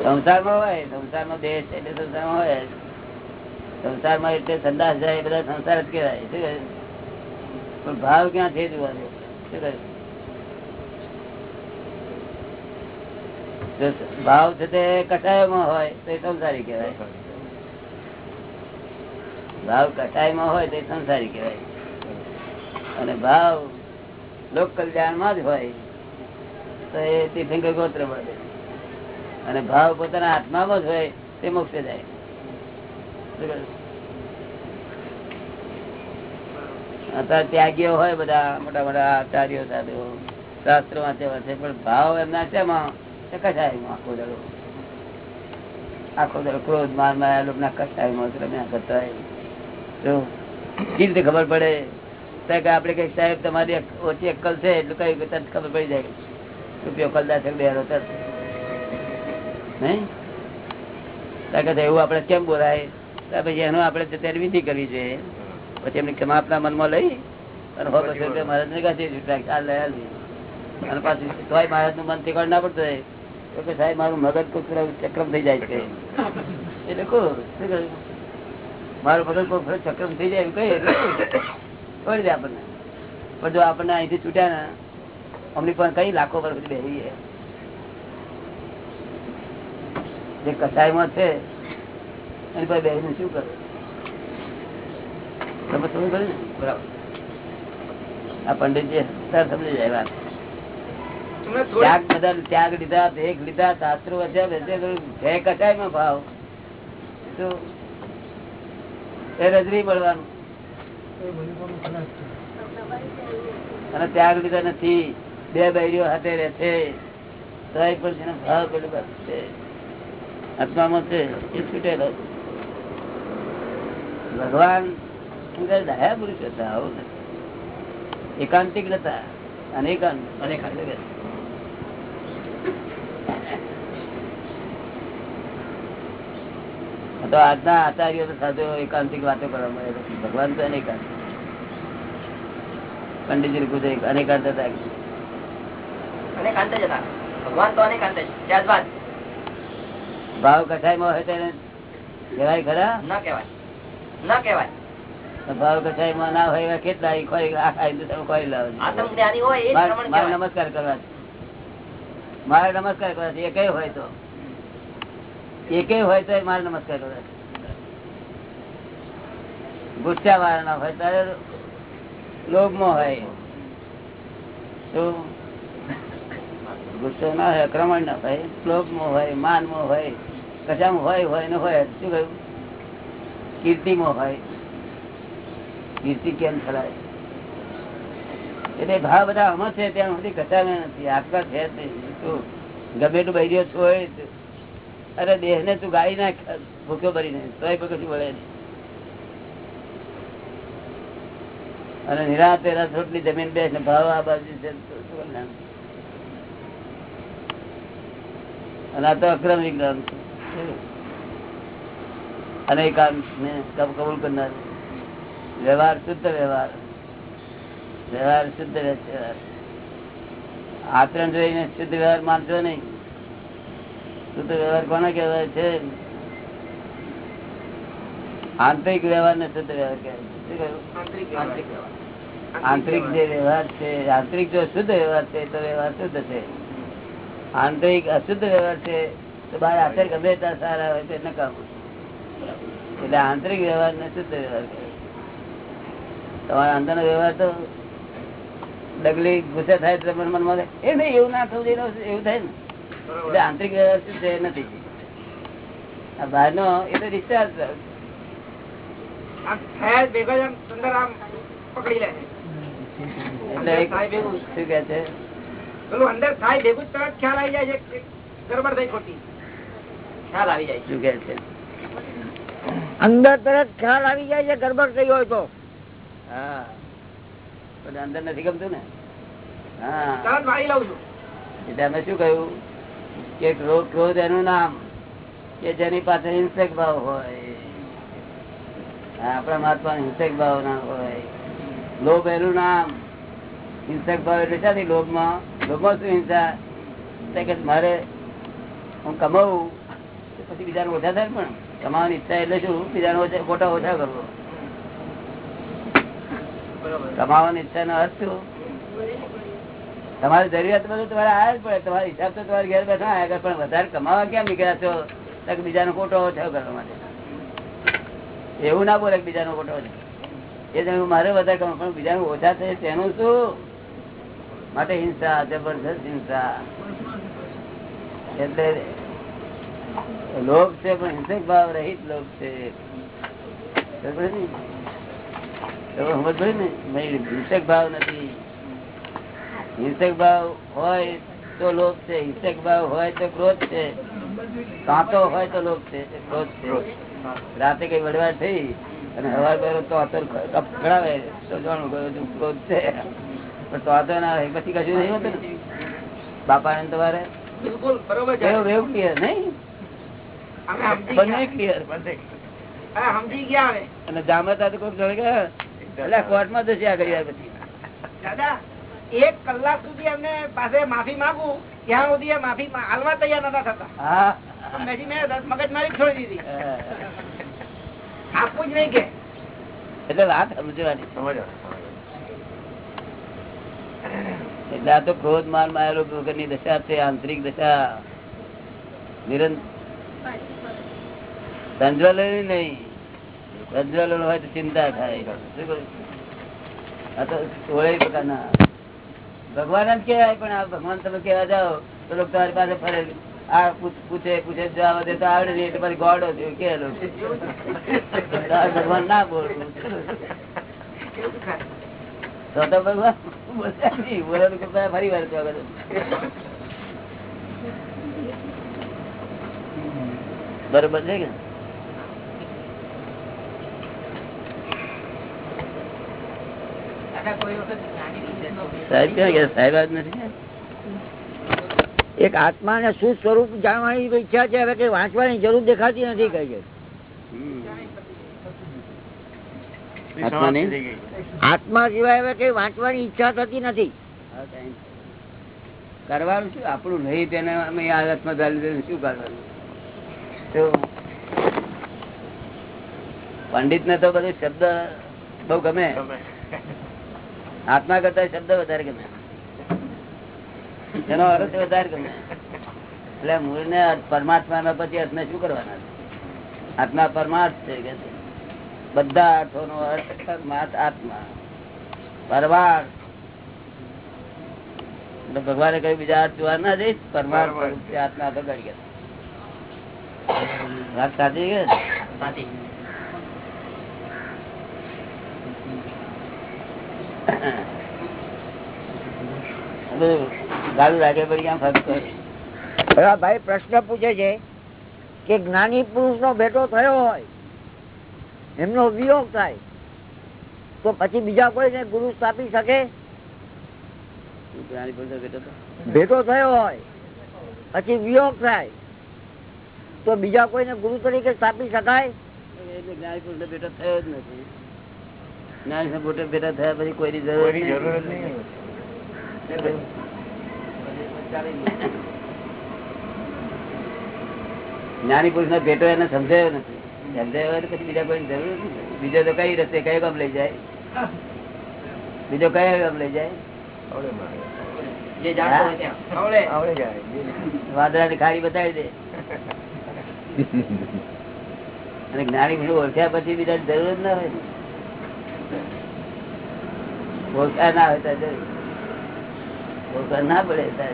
સંસારમાં હોય સંસારમાં દેશ એટલે સંસારમાં હોય જ. સંસારમાં એટલે સંદાસ જાય એ બધા સંસાર જ કહેવાય શું કહે? પણ ભાવ ક્યાં છે જોવાનો શું કહે? જો ભાવ છે તે કટાયમાં હોય તો સંસારી કહેવાય. ભાવ કટાયમાં હોય તો સંસારી કહેવાય. અને ભાવ લોક કલ્યાણમાં જ હોય તો એ તીર્થંકર ગોત્ર બને અને ભાવ પોતાના આત્મામાં જ હોય તે મોક્ષે જાય. અત્યારે ત્યાગીઓ હોય બધા મોટા મોટા આચાર્યો સાધુઓ, શાસ્ત્રો વાંચે વાંચે પણ ભાવ એમના શેમાં? આખો દડો. આખો દડો ક્રોધ માર માયા લોકોના કસાયમાં રમ્યા કરતા કેવી રીતે ખબર પડે? કે આપણે કઈ સાહેબ તમારી ઓછી અક્કલ છે એટલું કઈ તરત ખબર પડી જાય? રૂપિયો કલદા છે બે હારો તરત. નહીં? એવું આપડે કેમ બોલાય? પછી એનો આપડે ત્યારે વિધિ કરવી જોઈએ પછી એમની આપણા મનમાં લઈ અને હો પછી મહારાજ ને કાઢી છૂટા ચાલ લઈ અને પાછું તોય મહારાજનું મન તીકડ ના પડતું કે સાહેબ, મારું મગજ ચક્રમ થઈ જાય છે. એટલે મારું મગજ ચક્રમ થઈ જાય કહીએ છોડી દે આપણને? પણ જો આપણને અહીંથી છૂટ્યા ને, અમની પણ કઈ લાખો પર પછી બેસી જે કસાયમાં છે, એની પાસે બેસીને શું કરે? તમે સમજ ને? બરાબર. આ પંડિતજી સમજી જાય વાત. ત્યાગ બધા ત્યાગ લીધા, ભેગ લીધા, શાસ્ત્રો વધ્યા વચ્ચે ભે કચાય ભાવ. તો રજરી મળવાનું. અને ત્યાગ લીધા નથી. બે બૈરીઓ હાથે રહે છે. તોય ભાવ પેલું છે. આત્મામાં છે, એ છૂટેલો. ભગવાન દયા પુરુષ હતા, આવું એકાંતિક હતા અનેકાંત અનેકાંત. તો આજના આચાર્યો તો સાધુ એકાંતિક વાતો કરવા મળે ભગવાન તો અનેકાંત. પંડિતજી પૂછે અનેકાંત હતા અનેકાંત જ હતા ભગવાન તો અનેકાંત જ. ત્યારબાદ. ભાવ કસાયમાં હોય તેને? કહેવાય ખરા? ન કહેવાય. ન કહેવાય. તો ભાવ કસાયમાં ના હોય એવા કેટલા? નમસ્કાર કરવા. મારે નમસ્કાર કરવા એ કઈ હોય તો? એકે હોય તો મારે નમસ્કાર કરો. ગુસ્સા વાળા ના હોય ત્યારે લોભમાં હોય. શું ગુસ્સો ના હોય, આક્રમણ ના હોય, લોભમાં હોય, માનમાં હોય, કશામાં હોય હોય ને હોય, શું કહ્યું? કીર્તિમાં હોય. કીર્તિ કેમ ચલાય એટલે ભાવ બધા આમાં છે, ત્યાં સુધી કચામે નથી. આપતા છે ગમે એટલું બૈરીઓ છોય અરે દેહ ને તું ગાળી નાખ. ભૂખ્યો ભરીને. તોય કશું વળે અને નિરાતે પેલા થોટલી જમીન બે ને ભાવ આ બાજુ છે અને આ તો અક્રમ વિજ્ઞાન અને એ કામ ને કબ- કબૂલ કરનાર. વ્યવહાર શુદ્ધ વ્યવહાર. વ્યવહાર શુદ્ધ વ્યવહાર. આચરણ જોઈને શુદ્ધ વ્યવહાર માનશો નહીં. શુદ્ધ વ્યવહાર કોને કહેવાય છે? આંતરિક વ્યવહાર ને શુદ્ધ વ્યવહાર. કહેવાય. આંતરિક જે વ્યવહાર. છે આંતરિક જો શુદ્ધ વ્યવહાર છે તો વ્યવહાર શુદ્ધ છે. આંતરિક અશુદ્ધ વ્યવહાર છે તો બહાર આચર ગમે ત્યાં સારા હોય તો નકામ એટલે આંતરિક વ્યવહાર ને શુદ્ધ વ્યવહાર કહેવાય તમારા અંદર વ્યવહાર તો ડગલી ગુસ્સે થાય તો મન મનમાં મળે. એ નહીં એવું ના થવું એવું થાય ને. એટલે આંતરિક વ્યવસ્થિત છે નથી. આ બહારનો એ તો ડિસ્ચાર્જ અંદર તરત ખ્યાલ આવી જાય છે ગરબડ થઈ હોય તો. હા. અંદર નથી ગમતું ને? હા. તરત વાળી લઉં છું. એટલે અમે શું કહ્યું? કે ક્રોધ ક્રોધ એનું નામ કે જેની પાસે હિંસક ભાવ હોય આપણા મહાત્મા હિંસક ભાવ ના હોય. લોભ એનું નામ હિંસક ભાવ એટલે શાથી લોભમાં લોભમાં શું હિંસા? કે મારે હું કમાવું પછી બીજાને ઓછા થાય પણ કમાવાની ઈચ્છા એટલે શું? બીજાને ઓછા ખોટા ઓછા કરવો. કમાવાની ઈચ્છા નો અર્થ શું? તમારી જરૂરિયાત બધું તમારે જ પડે. તમારા હિસાબ તો તમારે ઘેર બેઠા આગળ પણ વધારે કમાવા કેમ નીકળ્યા છો? તો કે બીજાનો ખોટો ઓછો કરવા માટે. એવું ના બોલે બીજાનો ખોટો એ તમે મારે વધારે કમાવું, પણ બીજાનું ઓછા થાય તેનું શું? માટે હિંસા, જબરજસ્ત હિંસા. એટલે લોભ છે, પણ હિંસક ભાવ રહીત લોભ છે. હિંસક ભાવ નથી. હિંસક ભાવ હોય તો લોભ છે હિંસક ભાવ હોય તો ક્રોધ છે. કાંતો હોય તો લોભ છે ક્રોધ છે. રાતે કઈ વડવાડ થઈ અને હવાર પહેરો તો અતર ખડાવે તો જાણું કે ક્રોધ છે. પણ તો આતો ના હોય પછી કશું નહીં હોતું બાપા ને તમારે બિલકુલ બરોબર એવું ક્લિયર નહીં? બંને ક્લિયર હા, સમજી ગયા અને જામતા તો કોઈ જોડે ગયા એટલે કોર્ટમાં જશે આ કરી પછી. દાદા એક કલાક સુધી એમને પાસે માફી માંગુ ત્યાં સુધી માફી હાલવા તૈયાર નતા થતા. મેં મગજ મારી છોડી દીધી. આપવું જ નહીં કે. એટલે વાત સમજવાની. એટલે આ તો ક્રોધ માન માયેલો વગરની દશા છે આંતરિક દશા. નિરંતર સંજ્વલન નહીં. સંજ્વલન હોય તો ચિંતા થાય. આ તો સોળે પ્રકારના. ભગવાન જ કહેવાય, પણ આ ભગવાન તમે કહેવા જાઓ તો લોકો તમારી પાસે ફરે આ પૂછે પૂછે જવાબ દે તો આવડે નહીં, એટલે ગોડો થયો ભગવાન ના બોલવું તો તો ભગવાન બોલ્યા નહીં. બોલવાનું ફરી વાર જવા. બરોબર છે કે કોઈ વખત સાહેબ ક્યાં ગયા? સાહેબ આજ નથી એક આત્માને શું સ્વરૂપ જાણવાની ઈચ્છા છે હવે કઈ વાંચવાની જરૂર દેખાતી નથી કઈ છે આત્મા સિવાય હવે કઈ વાંચવાની ઈચ્છા થતી નથી. કરવાનું શું? આપણું નહીં તેને અમે આ આત્મા ચાલી શું કરવાનું? તો પંડિત ને તો બધું શબ્દ બહુ ગમે. આત્મા કરતા શબ્દ વધારે ગમે. એનો અર્થ વધારે ગમે. એટલે મૂળ ને પરમાત્મા પછી અર્થને શું કરવાના આત્મા પરમાર્થ છે. કે બધા અર્થો નો અર્થ પરમાર્થ આત્મા. પરમાર ભગવાને કહ્યું બીજા હાથ જોવા ના જઈશ પરમાર આત્મા બગાડી ગયા. વાત સાચી કે સાચી બધું ગાળું લાગે પડી આમ ફરક કરે. હવે આ ભાઈ પ્રશ્ન પૂછે છે કે જ્ઞાની પુરુષ નો ભેટો થયો હોય એમનો વિયોગ થાય તો પછી બીજા કોઈ ગુરુ સ્થાપી શકે. ભેટો થયો હોય પછી વિયોગ થાય તો બીજા કોઈને ગુરુ તરીકે સ્થાપી શકાય? એટલે જ્ઞાની પુરુષ ભેટો થયો જ નથી. જ્ઞાની મોટો ભેટા થયા પછી કોઈની જરૂર નહીં. જ્ઞાની પુરુષ નો ભેટો એને સમજાયો નથી. સમજાયો પછી બીજા કોઈ જરૂર બીજો તો કઈ રસ્તે કઈ કામ લઈ જાય? બીજો કયો કામ લઈ જાય? વાદળા ની ખાડી બતાવી દે. અને જ્ઞાની પુરુષ ઓળખ્યા પછી બીજા જરૂર જ ના હોય. ને. ના હોય તો જરૂર. ના પડે તો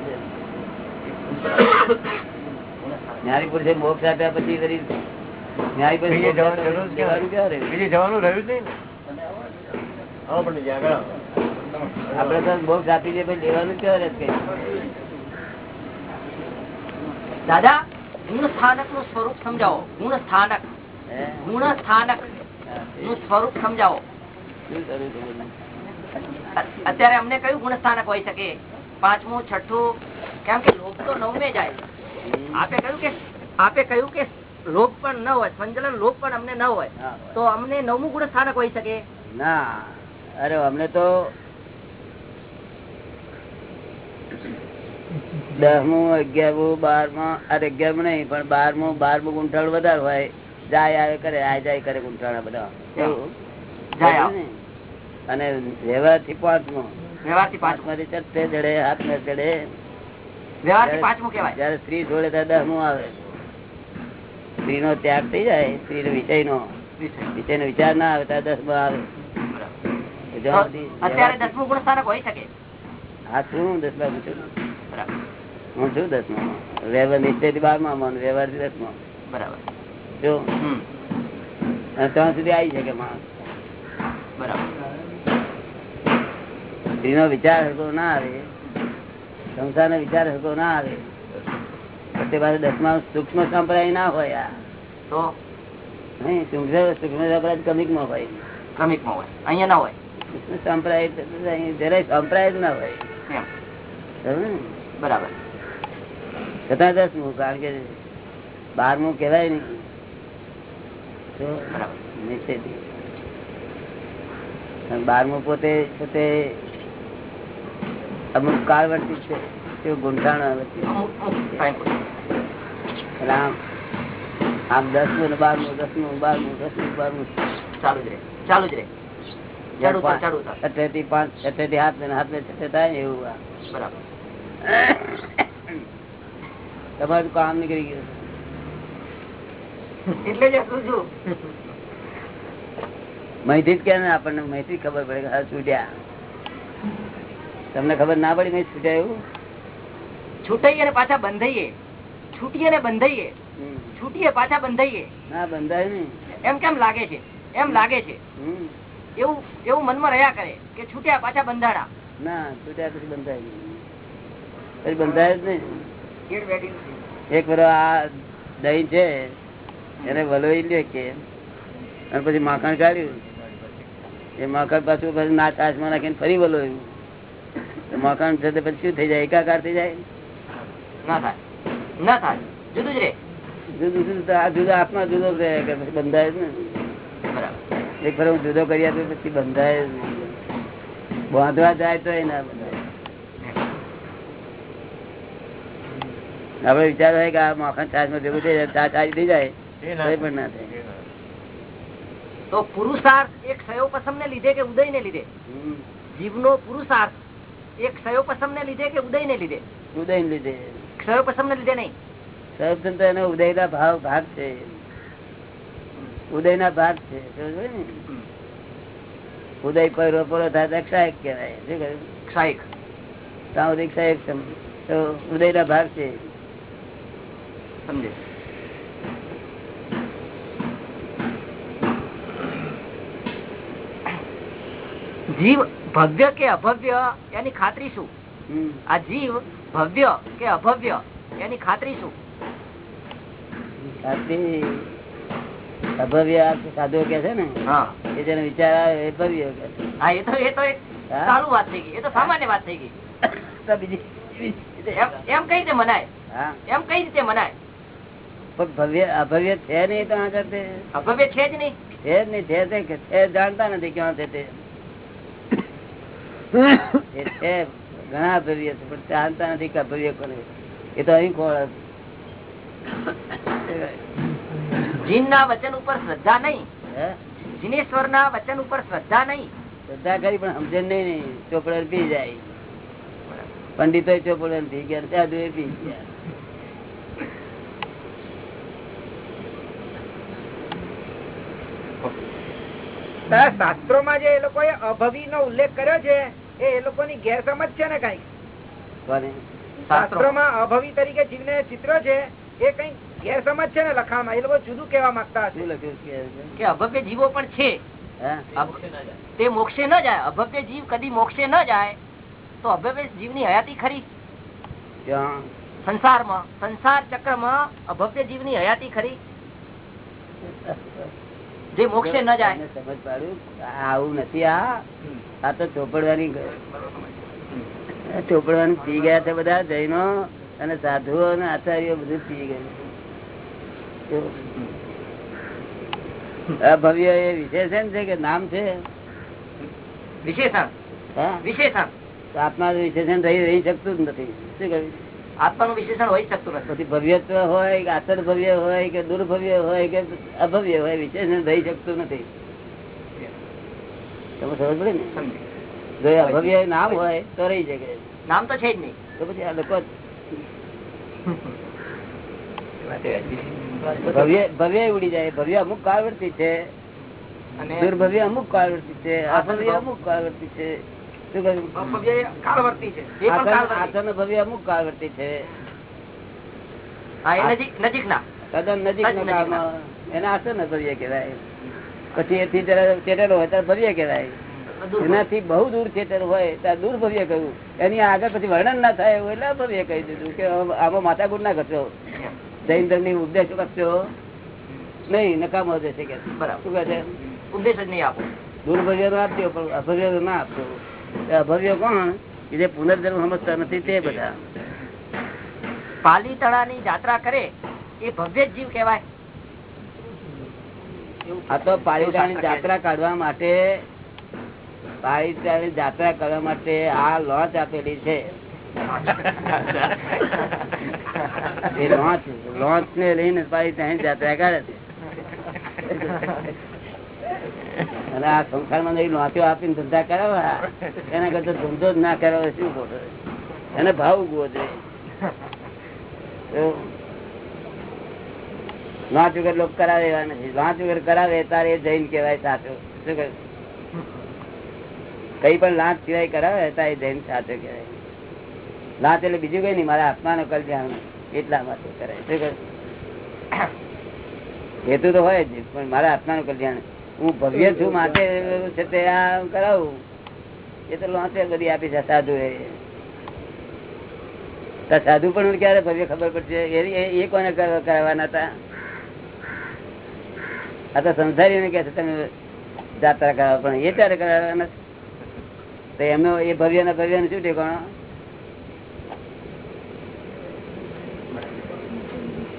જ્ઞાની પુરુષે મોક્ષ આપ્યા પછી કરી જ્ઞાની પુરુષે જવાનું રહ્યું? જવાનું રહ્યું જ નહીં આપડે તો મોક્ષ આપી દે પછી લેવાનું કેવા રહે? દાદા ગુણ સ્થાનકનું સ્વરૂપ સમજાવો. ગુણ સ્થાનક? ગુણ સ્થાનકનું સ્વરૂપ સમજાવો. અત્યારે અમને કયું ગુણ સ્થાનક હોય શકે પાંચમું છઠ્ઠું? કેમ કે લોભ તો નવમે જાય. આપે કહ્યું કે આપે કહ્યું કે લોભ પણ ન હોય સંજલન લોભ પણ અમને ન હોય. તો અમને નવમું ગુણ સ્થાનક હોય શકે ના. અરે અમને તો દસમું અગિયારમું બારમું અરે અગિયારમું નહીં પણ બારમું બારમું ગુંઠાણ વધારે હોય. જાય આવે કરે આ જાય કરે ગુંઠાણા બધા. એવું? જાય આવે. અને વ્યવહારથી પાંચમો. વ્યવહારથી પાંચમું. પાંચમાંથી ચડતે ચડે હાથ ને ચડે. વ્યવહારથી પાંચમું જયારે સ્ત્રી ત્યારે દસમું આવે. સ્ત્રી નો ત્યાગ થઈ જાય સ્ત્રી નો વિષય. નો વિષય નો વિચાર ના આવે ત્યારે દસમું આવે. હા હું છું હું છું દસમા વ્યવહાર નિશ્ચયથી બારમા માં વ્યવહારથી દસમો બરાબર. જો. ત્યાં સુધી આવી શકે માણસ. બરાબર. સ્ત્રીનો વિચાર હરકો ના આવે સંસાર નો વિચાર હરકો ના આવે તે પાસે દસમા સૂક્ષ્મ સંપ્રદાય ના હોય આ. તો? નહીં સૂક્ષ્મ સૂક્ષ્મ સંપ્રદાય કમિકમાં હોય. ક્રમિકમાં હોય. અહીંયા ના હોય? સંપ્રદાય જરાય સંપ્રદાય જ ના હોય. એમ સમજ્યું ને? બરાબર. છતાં દસમું કારણ કે બારમું કહેવાય નહીં. બારમું પોતે પોતે અમુક કાળવર્તી છે તે ગુંઠાણ વચ્ચે. અમુક અમુક ટાઈમ પર. એટલે આમ દસ દસમું બારમું દસમું બારમું દસમું બારમું. ચાલુ જ રહે ચાલુ જ રહે. ચડ પાંચ અઠેથી હાથ ને હાથ ને છઠ્ઠે થાય ને એવું બરાબર. તમારું કામ નીકળી ગયું. એટલે જ છું. મહીથી જ કે આપણને મહીથી ખબર પડે કે હા છૂટ્યા તમને ખબર ના પડી નહીં છૂટ્યા એવું? છૂટાઈએ ને પાછા બંધાઈએ. છૂટીએ ને બંધાઈએ. છૂટીએ પાછા બંધાઈએ. ના બંધાય નહીં. એમ કેમ લાગે છે? એમ લાગે છે. એવું એવું મનમાં રહ્યા કરે કે છૂટ્યા પાછા બંધાણા. ના છૂટ્યા પછી બંધાય નહીં. પછી બંધાય જ નહીં. એક વાર આ દહીં છે એને વલોઈ લે કે. અને પછી માખણ કાઢ્યું. એ માખણ પાછું પછી ના ચાસમાં નાખીને ફરી વલોયું. માખણ છે તે પછી શું થઈ જાય? એકાકાર થઈ જાય? ના થાય. ના થાય. જુદું જ રે જુદું જુદું. તો આ જુદો આત્મા જુદો રહે કે પછી બંધાય ને બરાબર. એક ફર હું જુદો કરી આપ્યો પછી બંધાય બાંધવા જાય તો ના બંધાય. આપડે વિચાર હોય કે આ માખણ છાસમાં ભેગું થઈ જાય સારી થઈ જાય એ તો પણ ના થાય. તો પુરુષાર્થ એક સયોપસમ ને લીધે કે ઉદય ને લીધે. જીવનો પુરુષાર્થ ને લીધે કે ઉદય ને લીધે? ઉદય ને લીધે. સયોપસમ ને લીધે નહીં. સર્વપ્રથમ તો એનો ઉદય ના ભાવ ભાગ છે. ઉદય ના ભાગ છે. ને? ઉદય પર થાય ક્ષાયક કહેવાય. શું કહ્યું? ક્ષાયક. ત્યાં ક્ષાયક સમ- તો ભાગ છે. સમજે. જીવ ભવ્ય કે અભવ્ય એની ખાતરી શું? આ જીવ ભવ્ય કે અભવ્ય એની ખાતરી શું? ખાતરી અભવ્ય સાધુ કે છે ને એ જેનો વિચાર આવે એ ભવ્ય હા એ તો એ તો એક સારું વાત થઈ ગઈ. એ તો સામાન્ય વાત થઈ ગઈ. તો બીજી એમ એમ કઈ રીતે મનાય? હા. એમ કઈ રીતે મનાય? પણ ભવ્ય અભવ્ય છે નહીં તો આગળ અભવ્ય છે જ નહીં. છે જ નહીં છે જાણતા નથી ક્યાં છે તે છે ઘણા અભવ્ય છે પણ જાણતા નથી કે અભવ્ય કોને. એ તો અહીં ખોળ જીનના વચન ઉપર શ્રદ્ધા નહીં. જીનેશ્વર ના વચન ઉપર શ્રદ્ધા નહીં. શ્રદ્ધા કરી પણ સમજણ નહીં ચોપડે પી જાય. પંડિતો ચોપડે પી ગયા સાધુ એ પી ગયા. દાદા, શાસ્ત્રોમાં જે એ લોકોએ અભવી નો ઉલ્લેખ કર્યો છે એ લોકો ની ગેરસમજ છે ને કઈ? શાસ્ત્રો. માં અભવી તરીકે જીવને ચિત્ર છે એ કઈ ગેરસમજ છે ને લખામાં એ લોકો જુદું કેવા માંગતા કે અભવ્ય જીવો પણ છે. તે મોક્ષે ન જાય. અભવ્ય જીવ કદી મોક્ષે ન જાય. તો અભવ્ય જીવની હયાતી ખરી? સંસારમાં. સંસાર ચક્રમાં અભવ્ય જીવની હયાતી ખરી? જે મોક્ષે ન જાય. સમજ પાડ્યું આવું નથી આ આ તો ચોપડવાની ચોપડવાનું પી ગયા છે બધા જૈનો અને સાધુઓ અને આચાર્યો બધું પી ગયું ભવ્ય એ વિશેષણ છે કે નામ છે? વિશેષણ. વિશેષણ. આત્મા વિશેષણ રહી રહી શકતું જ નથી. શું કહ્યું? આત્માનું વિશેષણ હોય શકતું નથી. પછી ભવ્યત્વ હોય કે આચર ભવ્ય હોય કે દુર્ભવ્ય હોય કે અભવ્ય હોય વિશેષણ થઈ શકતું નથી. તમે સમજ પડે ને? જો અભવ્ય નામ હોય તો રહી શકે. નામ તો છે જ નહીં. તો પછી આ લોકો ભવ્ય ભવ્ય ઉડી જાય. ભવ્ય અમુક કાળવર્તી છે. અને દુર્ભવ્ય અમુક કાળવર્તી છે. અભવ્ય અમુક કાળવર્તી છે. આચરણ ભવ્ય અમુક કાળવર્તી છે. નજીક તદ્દન નજીક ના. એને ભવ્ય પછી એથી હોય ત્યારે ભવ્ય એનાથી બહુ દૂર ચેતન હોય ત્યાં દૂર ભવ્ય કહ્યું. એની આગળ પછી વર્ણન ના થાય એવું એટલે ભવ્ય કહી દીધું કે આમાં માથાકૂટ ના કરશો. જૈન ધર્મની ઉપદેશ કરશો? નહીં નકામો જશે કે બરાબર. શું કહે છે? ઉપદેશ જ નહીં આપો. દુર્ભવ્ય નો આપજો પણ અભવ્ય નો ના આપજો. અભવ્ય કોણ? જે પુનર્જન્મ સમજતા નથી તે બધા. પાલી તળાની જાત્રા કરે, એ ભવ્ય જીવ કહેવાય. આ તો પાલિતાની જાત્રા કાઢવા માટે પાલિતાની જાત્રા કરવા માટે આ લોચ આપેલી છે. એ લોચ લોચ ને લઈને પાલિતાની જાત્રા કાઢે છે. અને આ સંસારમાં નહીં લોચો આપીને ધંધા કરાવવા એના કરતા ધંધો જ ના કરાવે, શું ખોટો એને ભાવ ઉગવો જોઈએ. લાંચ વગર લોકો કરાવે એવા નથી. લાંચ વગર કરાવે તારે જૈન કહેવાય સાચો શું કહે કઈ પણ લાંચ સિવાય કરાવે તારે જૈન સાચો કહેવાય. લાંચ એટલે બીજું કઈ નહીં, મારા આત્માનો કલ્યાણ એટલા માટે કરાય. શું કહે હેતુ તો હોય જ પણ મારા આત્માનું કલ્યાણ હું ભવ્ય છું માટે છે તે આ કરાવું. એ તો લોસે બધી આપી છે, સાધુ એ. સાધુ પણ ક્યારે ભવ્ય ખબર પડશે? એ- કોને કરવાના હતા? આ તો સંસારી કે છે, તમે જાત્રા કરાવો. પણ એ ત્યારે કરાવવાના તો એમનો એ ભવ્ય ના ભવ્ય શું ઠેકાણો?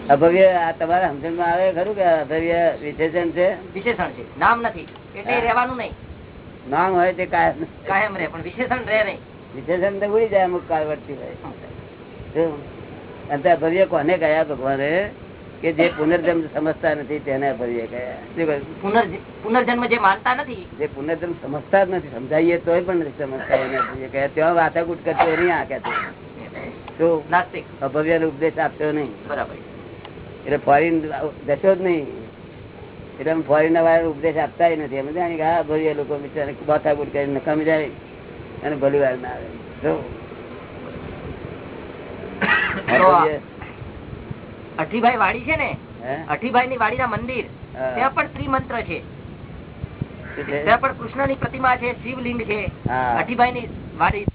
અભવ્ય આ તમારા સમજણમાં આવે ખરું કે અભવ્ય વિશેષણ છે? વિશેષણ છે. નામ નથી. એટલે રહેવાનું નહીં. નામ હોય તે કાયમ. કાયમ રહે પણ વિશેષણ રહે નહીં. વિશેષણ તો ઉડી જાય અમુક કાળવર્તી હોય. શું? અને અભવ્ય કોને ગયા ભગવાને? કે જે પુનર્જન્મ સમજતા નથી તેને અભવ્ય ગયા પુનર્જ- પુનર્જન્મ જે માનતા નથી. જે પુનર્જન્મ સમજતા જ નથી સમજાવીએ તોય પણ નથી સમજતા એને અભવ્ય ગયા ત્યાં વાતાકૂટ કરતો નહીં આ કહેતો તો નાસ્તિક. અભવ્ય ઉપદેશ આપતો નહીં. બરાબર. એટલે ફોરીન જશો જ નહીં. એટલે અમે ફોરેન વાળા ઉપદેશ આપતા નથી. અમે જાણીએ કે હા ભરી લોકો બિચારા બાથા કરીને નકામી જાય અને ભલી વાર ના આવે. જો. અઠીભાઈ વાડી છે ને? અઠીભાઈ ની વાડી ના મંદિર ત્યાં પણ ત્રિમંત્ર છે. ત્યાં પણ કૃષ્ણની પ્રતિમા છે શિવલિંગ છે. અઠીભાઈ ની વાડી